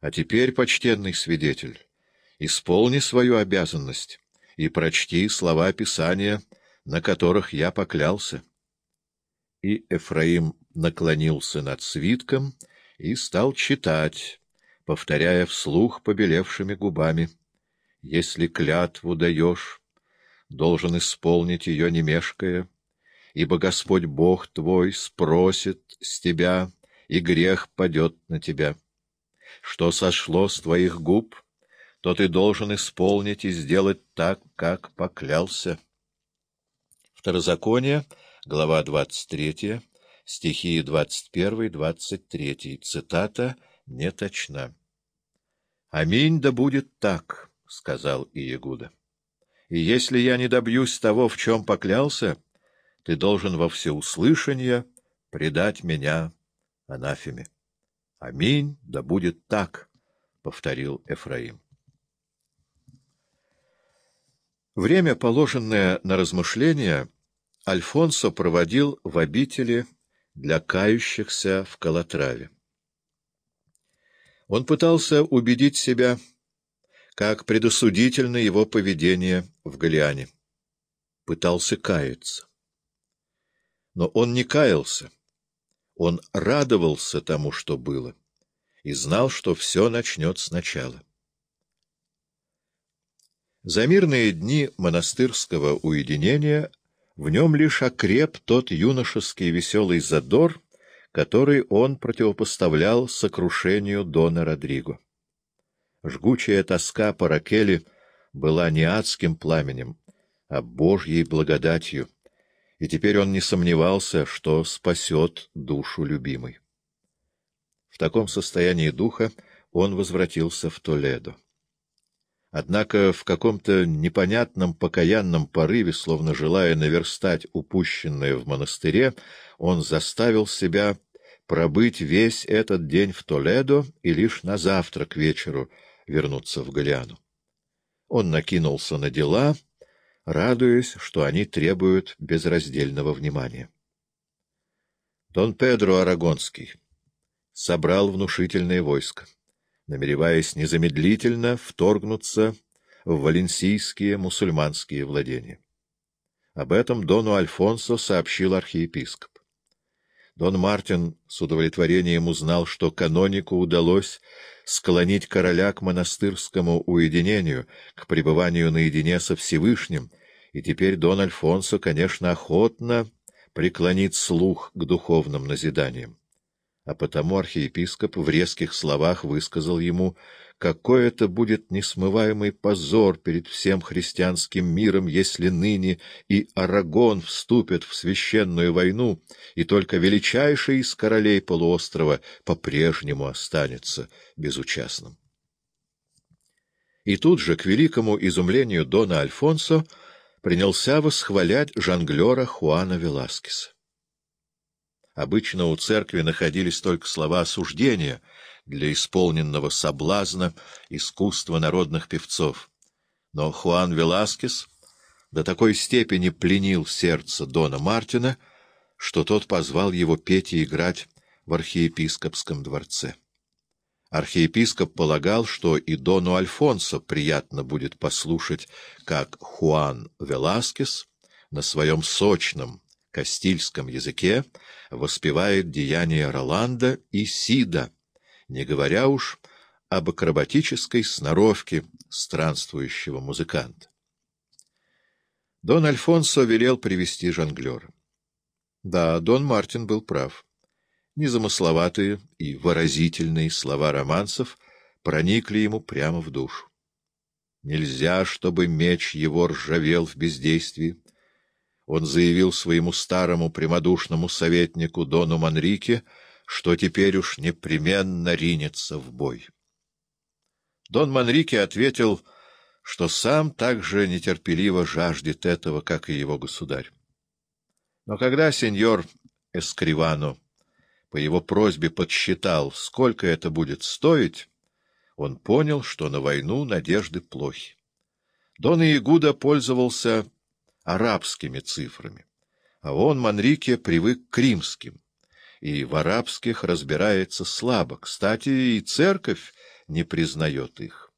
А теперь, почтенный свидетель, исполни свою обязанность и прочти слова Писания, на которых я поклялся. И Эфраим наклонился над свитком и стал читать, повторяя вслух побелевшими губами. «Если клятву даешь, должен исполнить ее не мешкая, ибо Господь Бог твой спросит с тебя, и грех падет на тебя. Что сошло с твоих губ, то ты должен исполнить и сделать так, как поклялся». Второзаконие, глава 23, стихи 21-23, цитата неточна. «Аминь, да будет так», — сказал Иегуда. «И если я не добьюсь того, в чем поклялся, ты должен во всеуслышание предать меня анафеме». «Аминь, да будет так», — повторил Эфраим. Время, положенное на размышления, Альфонсо проводил в обители для кающихся в Калатраве. Он пытался убедить себя, как предосудительно его поведение в Галиане. Пытался каяться. Но он не каялся. Он радовался тому, что было, и знал, что все начнет сначала. За мирные дни монастырского уединения в нем лишь окреп тот юношеский веселый задор, который он противопоставлял сокрушению Дона Родриго. Жгучая тоска по Ракеле была не адским пламенем, а Божьей благодатью, и теперь он не сомневался, что спасет душу любимой. В таком состоянии духа он возвратился в Толедо. Однако в каком-то непонятном покаянном порыве, словно желая наверстать упущенное в монастыре, он заставил себя пробыть весь этот день в Толедо и лишь на завтра к вечеру вернуться в Галиану. Он накинулся на дела, радуясь, что они требуют безраздельного внимания. Дон Педро Арагонский собрал внушительное войско намереваясь незамедлительно вторгнуться в валенсийские мусульманские владения. Об этом Дону Альфонсо сообщил архиепископ. Дон Мартин с удовлетворением узнал, что канонику удалось склонить короля к монастырскому уединению, к пребыванию наедине со Всевышним, и теперь Дон Альфонсо, конечно, охотно преклонит слух к духовным назиданиям а потому архиепископ в резких словах высказал ему, какой это будет несмываемый позор перед всем христианским миром, если ныне и Арагон вступят в священную войну, и только величайший из королей полуострова по-прежнему останется безучастным. И тут же, к великому изумлению Дона Альфонсо, принялся восхвалять жонглера Хуана Веласкеса. Обычно у церкви находились только слова осуждения для исполненного соблазна искусства народных певцов. Но Хуан Веласкес до такой степени пленил сердце Дона Мартина, что тот позвал его петь и играть в архиепископском дворце. Архиепископ полагал, что и Дону Альфонсо приятно будет послушать, как Хуан Веласкес на своем сочном, кастильском языке воспевает деяния Роланда и Сида, не говоря уж об акробатической сноровке странствующего музыканта. Дон Альфонсо велел привести жонглера. Да, Дон Мартин был прав. Незамысловатые и выразительные слова романсов проникли ему прямо в душу. Нельзя, чтобы меч его ржавел в бездействии, он заявил своему старому прямодушному советнику Дону Манрике, что теперь уж непременно ринется в бой. Дон Манрике ответил, что сам так же нетерпеливо жаждет этого, как и его государь. Но когда сеньор Эскривано по его просьбе подсчитал, сколько это будет стоить, он понял, что на войну надежды плохи. Дон Иегуда пользовался арабскими цифрами, а он, Манрике, привык к римским, и в арабских разбирается слабо. Кстати, и церковь не признает их.